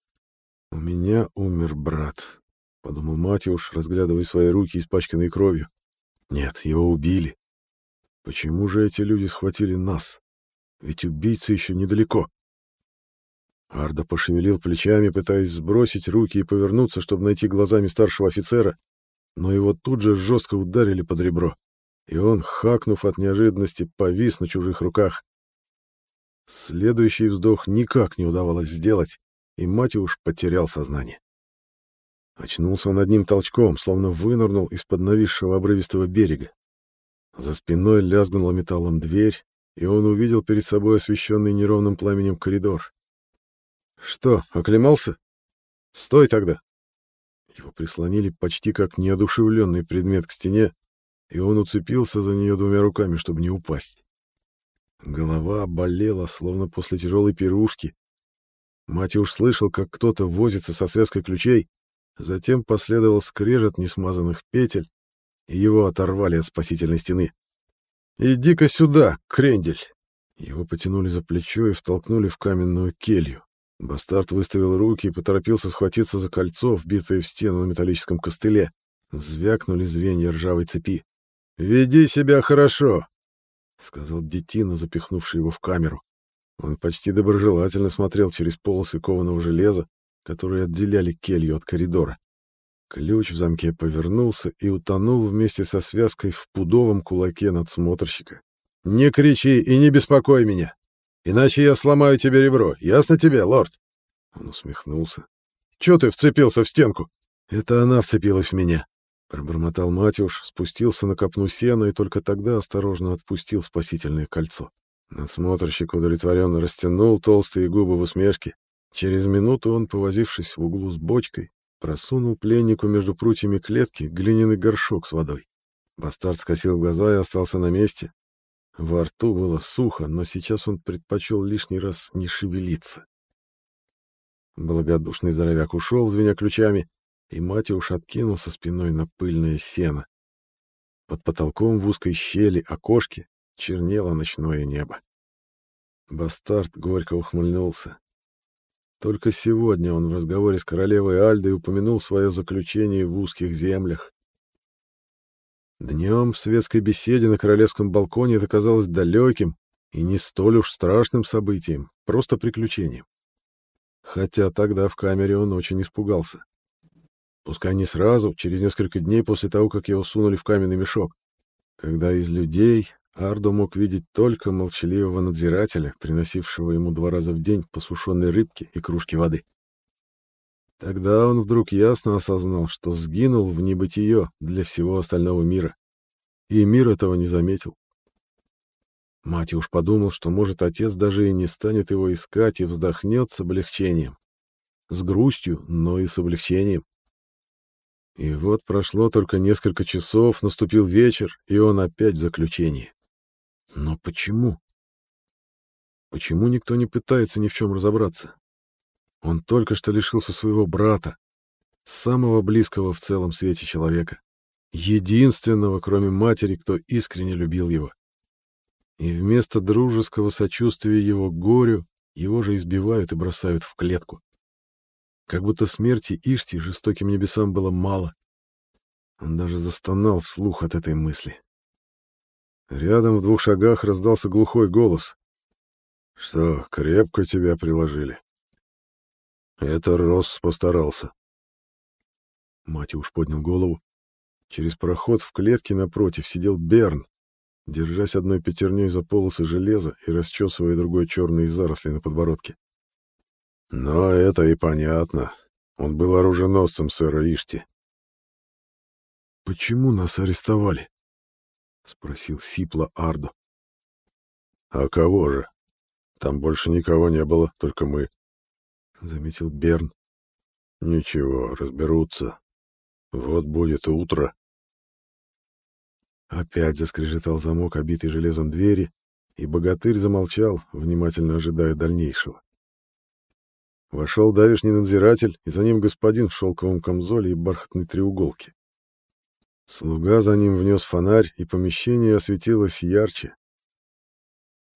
«У меня умер брат», — подумал Матюш, разглядывая свои руки, испачканные кровью. «Нет, его убили. Почему же эти люди схватили нас? Ведь убийца еще недалеко». Арда пошевелил плечами, пытаясь сбросить руки и повернуться, чтобы найти глазами старшего офицера, но его тут же жестко ударили под ребро, и он, хакнув от неожиданности, повис на чужих руках. Следующий вздох никак не удавалось сделать, и Матюш потерял сознание. Очнулся он одним толчком, словно вынырнул из-под нависшего обрывистого берега. За спиной лязгнула металлом дверь, и он увидел перед собой освещенный неровным пламенем коридор. «Что, оклемался? Стой тогда!» Его прислонили почти как неодушевленный предмет к стене, и он уцепился за нее двумя руками, чтобы не упасть. Голова болела, словно после тяжелой пирушки. Матюш слышал, как кто-то возится со связкой ключей, затем последовал скрежет несмазанных петель, и его оторвали от спасительной стены. «Иди-ка сюда, крендель!» Его потянули за плечо и втолкнули в каменную келью. Бастард выставил руки и поторопился схватиться за кольцо, вбитое в стену на металлическом костыле. Звякнули звенья ржавой цепи. «Веди себя хорошо», — сказал детина, запихнувший его в камеру. Он почти доброжелательно смотрел через полосы кованого железа, которые отделяли келью от коридора. Ключ в замке повернулся и утонул вместе со связкой в пудовом кулаке надсмотрщика. «Не кричи и не беспокой меня! Иначе я сломаю тебе ребро. Ясно тебе, лорд?» Он усмехнулся. «Чё ты вцепился в стенку?» «Это она вцепилась в меня», — пробормотал Матюш, спустился на копну сена и только тогда осторожно отпустил спасительное кольцо. Надсмотрщик удовлетворенно растянул толстые губы в усмешке. Через минуту он, повозившись в углу с бочкой, просунул пленнику между прутьями клетки глиняный горшок с водой. Бастард скосил глаза и остался на месте, во рту было сухо, но сейчас он предпочел лишний раз не шевелиться. Благодушный здоровяк ушел, звеня ключами, и Матюш откинулся спиной на пыльное сено. Под потолком в узкой щели окошки чернело ночное небо. Бастард горько ухмыльнулся. Только сегодня он в разговоре с королевой Альдой упомянул свое заключение в узких землях. Днем в светской беседе на королевском балконе это казалось далеким и не столь уж страшным событием, просто приключением. Хотя тогда в камере он очень испугался. Пускай не сразу, через несколько дней после того, как его сунули в каменный мешок, когда из людей Ардо мог видеть только молчаливого надзирателя, приносившего ему два раза в день посушенные рыбки и кружки воды. Тогда он вдруг ясно осознал, что сгинул в небытие для всего остального мира. И мир этого не заметил. Мать уж подумал, что, может, отец даже и не станет его искать и вздохнет с облегчением. С грустью, но и с облегчением. И вот прошло только несколько часов, наступил вечер, и он опять в заключении. Но почему? Почему никто не пытается ни в чем разобраться? Он только что лишился своего брата, самого близкого в целом свете человека, единственного, кроме матери, кто искренне любил его. И вместо дружеского сочувствия его горю, его же избивают и бросают в клетку. Как будто смерти Ишти жестоким небесам было мало. Он даже застонал вслух от этой мысли. Рядом в двух шагах раздался глухой голос. «Что, крепко тебя приложили?» «Это Росс постарался». Матюш поднял голову. Через проход в клетке напротив сидел Берн, держась одной пятерней за полосы железа и расчесывая другой черные заросли на подбородке. «Но это и понятно. Он был оруженосцем сэра Ишти». «Почему нас арестовали?» — спросил Сипла Ардо. «А кого же? Там больше никого не было, только мы», — заметил Берн. «Ничего, разберутся. Вот будет утро». Опять заскрежетал замок, обитый железом двери, и богатырь замолчал, внимательно ожидая дальнейшего. Вошел давишний надзиратель, и за ним господин в шелковом камзоле и бархатной треуголке. Слуга за ним внес фонарь, и помещение осветилось ярче.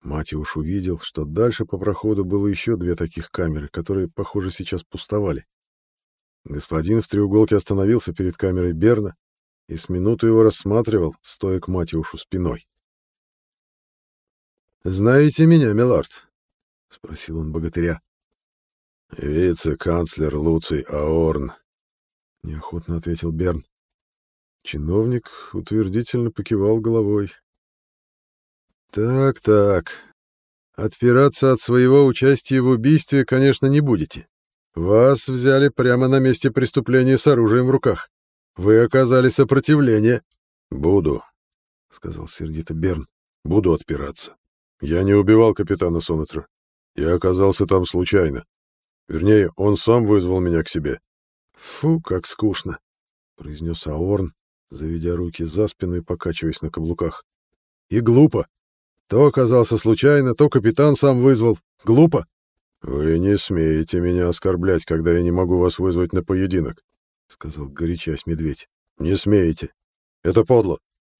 Матиуш увидел, что дальше по проходу было еще две таких камеры, которые, похоже, сейчас пустовали. Господин в треуголке остановился перед камерой Берна и с минуту его рассматривал, стоя к Матиушу спиной. «Знаете меня, милорд?» — спросил он богатыря. «Вице-канцлер Луций Аорн», — неохотно ответил Берн. Чиновник утвердительно покивал головой. «Так-так. Отпираться от своего участия в убийстве, конечно, не будете. Вас взяли прямо на месте преступления с оружием в руках. Вы оказали сопротивление». «Буду», — сказал сердито Берн. «Буду отпираться. Я не убивал капитана Сонетра. Я оказался там случайно. Вернее, он сам вызвал меня к себе». «Фу, как скучно», — произнес Аорн, заведя руки за спину и покачиваясь на каблуках. «И глупо. То оказался случайно, то капитан сам вызвал. Глупо». «Вы не смеете меня оскорблять, когда я не могу вас вызвать на поединок», — сказал горячась медведь. «Не смеете. Это подло».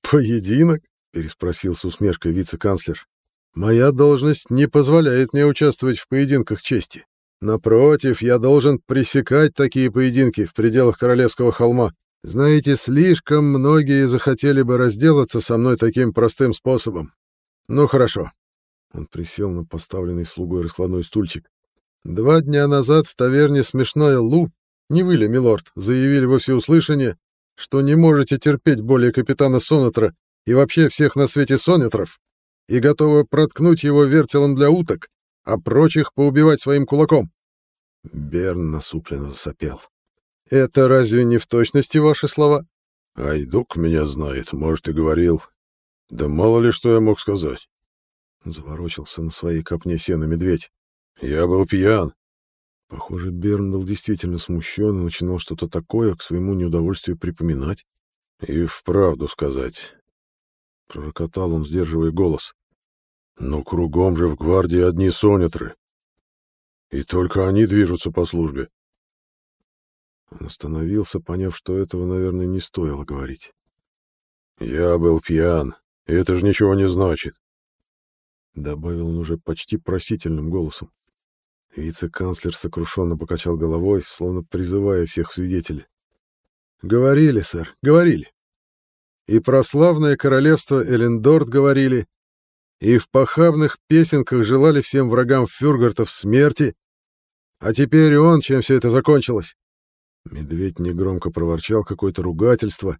«Поединок?» — переспросил с усмешкой вице-канцлер. «Моя должность не позволяет мне участвовать в поединках чести. Напротив, я должен пресекать такие поединки в пределах Королевского холма. Знаете, слишком многие захотели бы разделаться со мной таким простым способом. Ну, хорошо. Он присел на поставленный слугой раскладной стульчик. Два дня назад в таверне «Смешная Лу» не вы ли, милорд, заявили во всеуслышание, что не можете терпеть более капитана Сонетра и вообще всех на свете Сонетров, и готовы проткнуть его вертелом для уток, а прочих поубивать своим кулаком. Берн насупленно засопел. Это разве не в точности ваши слова? Айдук меня знает, может, и говорил. Да мало ли что я мог сказать. Заворочился на своей копне сена медведь. Я был пьян. Похоже, Берн был действительно смущен и начинал что-то такое к своему неудовольствию припоминать. И вправду сказать. Пророкотал он, сдерживая голос. Но кругом же в гвардии одни сонетры. И только они движутся по службе. Он остановился, поняв, что этого, наверное, не стоило говорить. «Я был пьян, это же ничего не значит», — добавил он уже почти просительным голосом. Вице-канцлер сокрушенно покачал головой, словно призывая всех в свидетели. «Говорили, сэр, говорили. И про славное королевство Элендорд говорили, и в похабных песенках желали всем врагам фюргартов смерти. А теперь он, чем все это закончилось? Медведь негромко проворчал какое-то ругательство,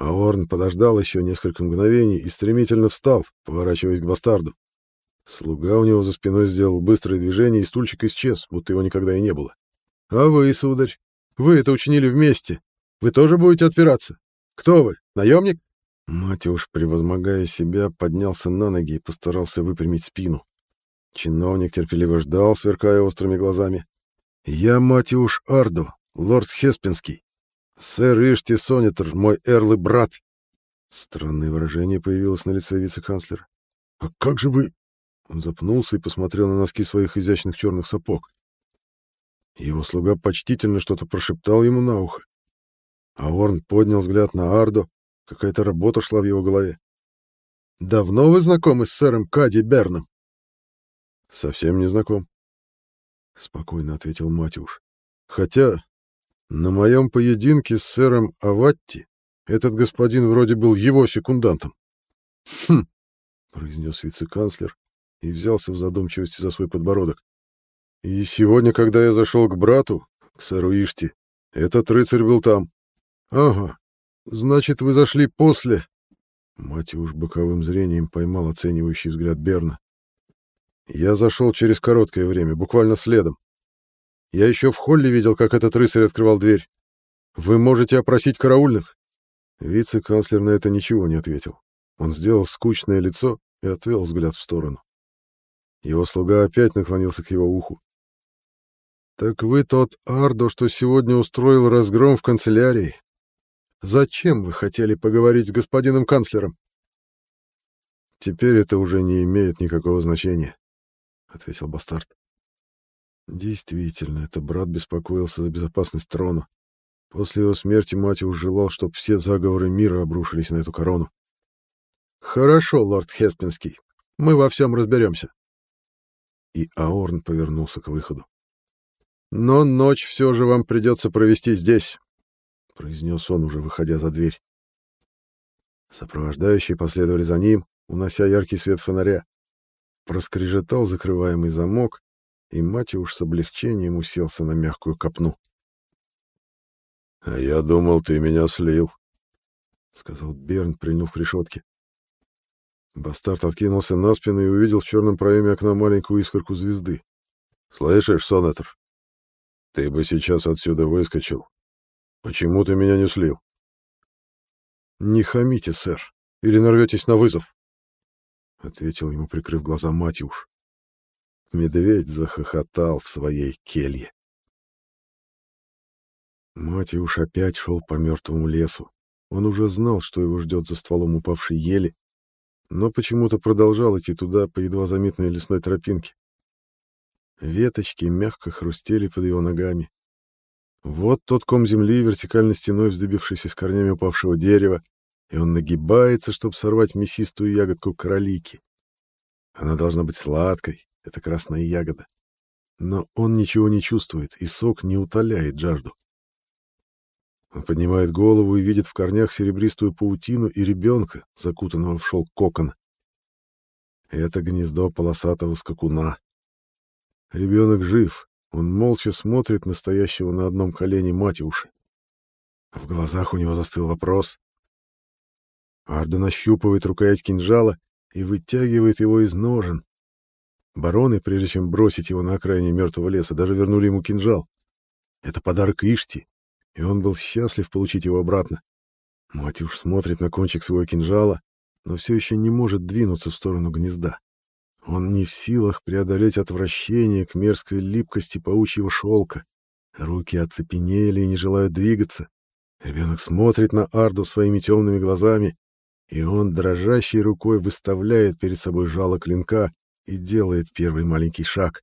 а Орн подождал еще несколько мгновений и стремительно встал, поворачиваясь к бастарду. Слуга у него за спиной сделал быстрое движение, и стульчик исчез, будто его никогда и не было. — А вы, сударь, вы это учинили вместе. Вы тоже будете отпираться? Кто вы, наемник? Матюш, превозмогая себя, поднялся на ноги и постарался выпрямить спину. Чиновник терпеливо ждал, сверкая острыми глазами. — Я Матюш Ардо, лорд Хеспинский. Сэр Ишти Сонитер, мой эрлый брат. Странное выражение появилось на лице вице-канцлера. А как же вы... Он запнулся и посмотрел на носки своих изящных черных сапог. Его слуга почтительно что-то прошептал ему на ухо. А Орн поднял взгляд на Ардо. Какая-то работа шла в его голове. «Давно вы знакомы с сэром Кади Берном?» «Совсем не знаком», — спокойно ответил Матюш. «Хотя на моем поединке с сэром Аватти Этот господин вроде был его секундантом. Хм, произнес вице-канцлер и взялся в задумчивости за свой подбородок. И сегодня, когда я зашел к брату, к сэру Ишти, этот рыцарь был там. Ага, значит, вы зашли после. Матюш боковым зрением поймал оценивающий взгляд Берна. Я зашел через короткое время, буквально следом. Я еще в холле видел, как этот рыцарь открывал дверь. Вы можете опросить караульных. Вице-канцлер на это ничего не ответил. Он сделал скучное лицо и отвел взгляд в сторону. Его слуга опять наклонился к его уху. «Так вы тот Ардо, что сегодня устроил разгром в канцелярии. Зачем вы хотели поговорить с господином канцлером?» «Теперь это уже не имеет никакого значения», — ответил Бастард. Действительно, это брат беспокоился за безопасность трона. После его смерти Матиус желал, чтобы все заговоры мира обрушились на эту корону. «Хорошо, лорд Хеспинский, мы во всем разберемся». И Аорн повернулся к выходу. Но ночь все же вам придется провести здесь, — произнес он, уже выходя за дверь. Сопровождающие последовали за ним, унося яркий свет фонаря. Проскрежетал закрываемый замок, и Матиуш с облегчением уселся на мягкую копну. — А я думал, ты меня слил, — сказал Берн, прильнув к. Бастард откинулся на спину и увидел в черном проеме окна маленькую искорку звезды. — Слышишь, Сонетер, ты бы сейчас отсюда выскочил. Почему ты меня не слил? Не хамите, сэр, или нарветесь на вызов, ответил ему, прикрыв глаза Матюш. Медведь захохотал в своей келье. Матюш опять шел по мертвому лесу. Он уже знал, что его ждет за стволом упавшей ели, но почему-то продолжал идти туда по едва заметной лесной тропинке. Веточки мягко хрустели под его ногами. Вот тот ком земли, вертикальной стеной вздыбившийся с корнями упавшего дерева, и он нагибается, чтобы сорвать мясистую ягодку королики. Она должна быть сладкой, это красная ягода. Но он ничего не чувствует, и сок не утоляет жажду. Он поднимает голову и видит в корнях серебристую паутину и ребенка, закутанного в шелк кокона. Это гнездо полосатого скакуна. Ребенок жив. Он молча смотрит на стоящего на одном колене Матиуши. В глазах у него застыл вопрос. Арду нащупывает рукоять кинжала и вытягивает его из ножен. Бароны, прежде чем бросить его на окраине мертвого леса, даже вернули ему кинжал. Это подарок Ишти, и он был счастлив получить его обратно. Матюш смотрит на кончик своего кинжала, но все еще не может двинуться в сторону гнезда. Он не в силах преодолеть отвращение к мерзкой липкости паучьего шелка. Руки оцепенели и не желают двигаться. Ребенок смотрит на Арду своими темными глазами, и он дрожащей рукой выставляет перед собой жало клинка и делает первый маленький шаг.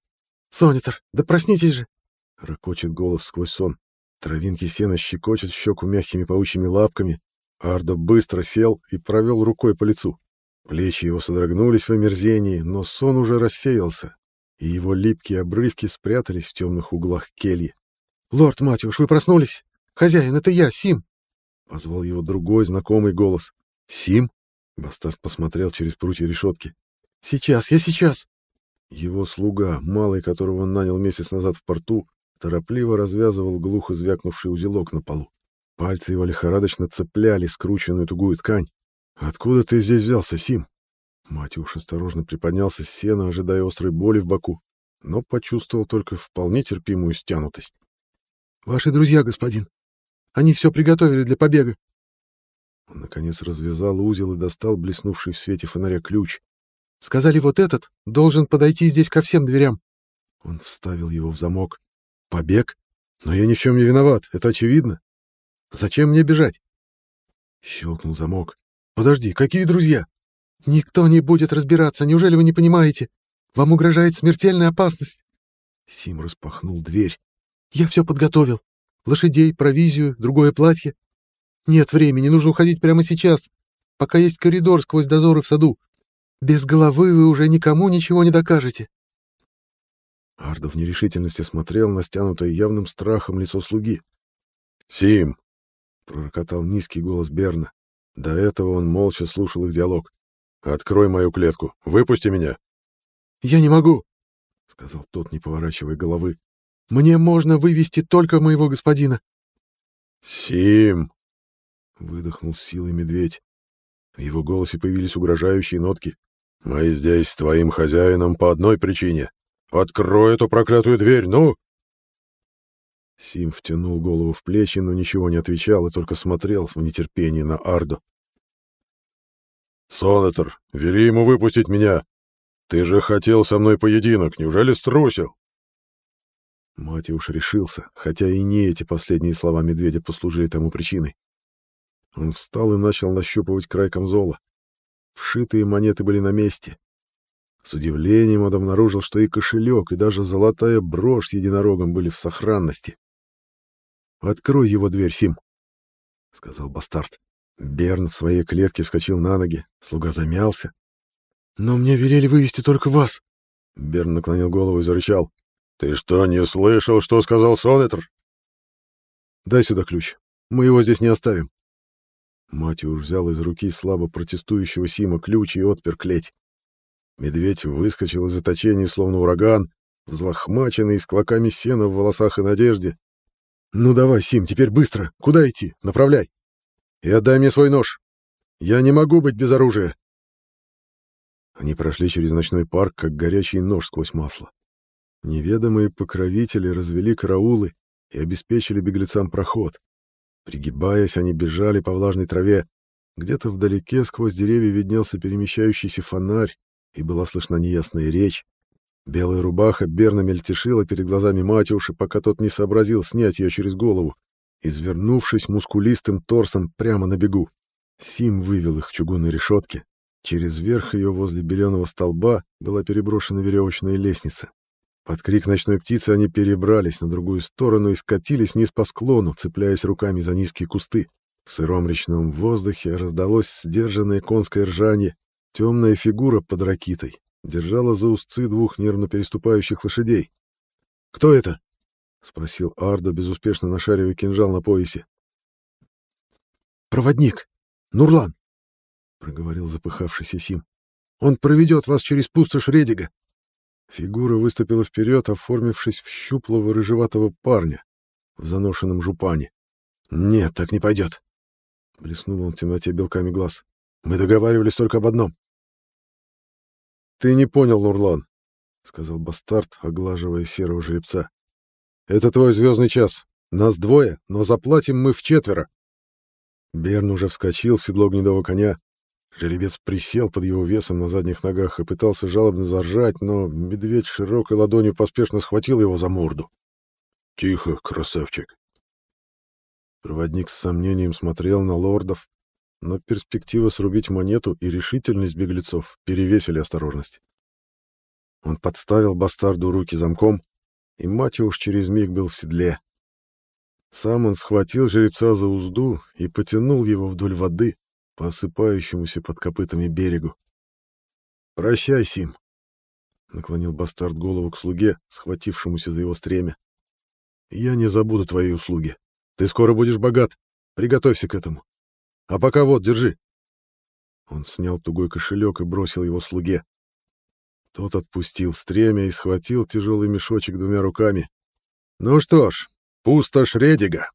«Сонитор, да проснитесь же!» — ракочет голос сквозь сон. Травинки сена щекочут щеку мягкими паучьими лапками. Ардо быстро сел и провел рукой по лицу. Плечи его содрогнулись в омерзении, но сон уже рассеялся, и его липкие обрывки спрятались в темных углах кельи. — Лорд Матюш, вы проснулись? Хозяин, это я, Сим! — позвал его другой знакомый голос. — Сим? — бастард посмотрел через прутья решетки. — Сейчас, я сейчас! Его слуга, малый, которого он нанял месяц назад в порту, торопливо развязывал глухо звякнувший узелок на полу. Пальцы его лихорадочно цепляли скрученную тугую ткань. «Откуда ты здесь взялся, Сим?» Матюш осторожно приподнялся с сена, ожидая острой боли в боку, но почувствовал только вполне терпимую стянутость. «Ваши друзья, господин. Они все приготовили для побега». Он, наконец, развязал узел и достал блеснувший в свете фонаря ключ. «Сказали, вот этот должен подойти здесь ко всем дверям». Он вставил его в замок. «Побег? Но я ни в чем не виноват, это очевидно. Зачем мне бежать?» Щелкнул замок. Подожди, какие друзья? Никто не будет разбираться, неужели вы не понимаете? Вам угрожает смертельная опасность. Сим распахнул дверь. Я все подготовил. Лошадей, провизию, другое платье. Нет времени, нужно уходить прямо сейчас, пока есть коридор сквозь дозоры в саду. Без головы вы уже никому ничего не докажете. Ардо в нерешительности смотрел на стянутое явным страхом лицо слуги. — Сим, — пророкотал низкий голос Берна. До этого он молча слушал их диалог. «Открой мою клетку! Выпусти меня!» «Я не могу!» — сказал тот, не поворачивая головы. «Мне можно вывести только моего господина». «Сим!» — выдохнул с силой медведь. В его голосе появились угрожающие нотки. «Мы здесь с твоим хозяином по одной причине. Открой эту проклятую дверь, ну!» Сим втянул голову в плечи, но ничего не отвечал и только смотрел в нетерпении на Ардо. «Сонатор, вели ему выпустить меня! Ты же хотел со мной поединок, неужели струсил?» Матиуш решился, хотя и не эти последние слова медведя послужили тому причиной. Он встал и начал нащупывать край камзола. Вшитые монеты были на месте. С удивлением он обнаружил, что и кошелек, и даже золотая брошь с единорогом были в сохранности. «Открой его дверь, Сим», — сказал бастард. Берн в своей клетке вскочил на ноги, слуга замялся. «Но мне велели вывести только вас!» Берн наклонил голову и зарычал. «Ты что, не слышал, что сказал Сонетр?» «Дай сюда ключ. Мы его здесь не оставим». Матиуш взял из руки слабо протестующего Сима ключ и отпер клеть. Медведь выскочил из заточения, словно ураган, взлохмаченный, с клоками сена в волосах и надежде. «Ну давай, Сим, теперь быстро! Куда идти? Направляй!» и отдай мне свой нож. Я не могу быть без оружия. Они прошли через ночной парк, как горячий нож сквозь масло. Неведомые покровители развели караулы и обеспечили беглецам проход. Пригибаясь, они бежали по влажной траве. Где-то вдалеке сквозь деревья виднелся перемещающийся фонарь, и была слышна неясная речь. Белая рубаха берно мельтешила перед глазами Матюши, пока тот не сообразил снять ее через голову извернувшись мускулистым торсом прямо на бегу. Сим вывел их к чугунной решетке. Через верх ее возле беленого столба была переброшена веревочная лестница. Под крик ночной птицы они перебрались на другую сторону и скатились вниз по склону, цепляясь руками за низкие кусты. В сыром речном воздухе раздалось сдержанное конское ржание. Темная фигура под ракитой держала за узцы двух нервно переступающих лошадей. «Кто это?» — спросил Ардо, безуспешно нашаривая кинжал на поясе. «Проводник! Нурлан!» — проговорил запыхавшийся Сим. «Он проведет вас через пустошь Редига!» Фигура выступила вперед, оформившись в щуплого рыжеватого парня в заношенном жупане. «Нет, так не пойдет!» — блеснул он в темноте белками глаз. «Мы договаривались только об одном». «Ты не понял, Нурлан», — сказал бастард, оглаживая серого жеребца. Это твой звездный час. Нас двое, но заплатим мы в четверо. Берн уже вскочил в седло гнедого коня. Жеребец присел под его весом на задних ногах и пытался жалобно заржать, но медведь широкой ладонью поспешно схватил его за морду. «Тихо, красавчик!» Проводник с сомнением смотрел на лордов, но перспектива срубить монету и решительность беглецов перевесили осторожность. Он подставил бастарду руки замком, и Матюш через миг был в седле. Сам он схватил жеребца за узду и потянул его вдоль воды по осыпающемуся под копытами берегу. «Прощай, Сим!» — наклонил бастард голову к слуге, схватившемуся за его стремя. «Я не забуду твои услуги. Ты скоро будешь богат. Приготовься к этому. А пока вот, держи!» Он снял тугой кошелек и бросил его слуге. Тот отпустил стремя и схватил тяжелый мешочек двумя руками. «Ну что ж, пустошь Редига!»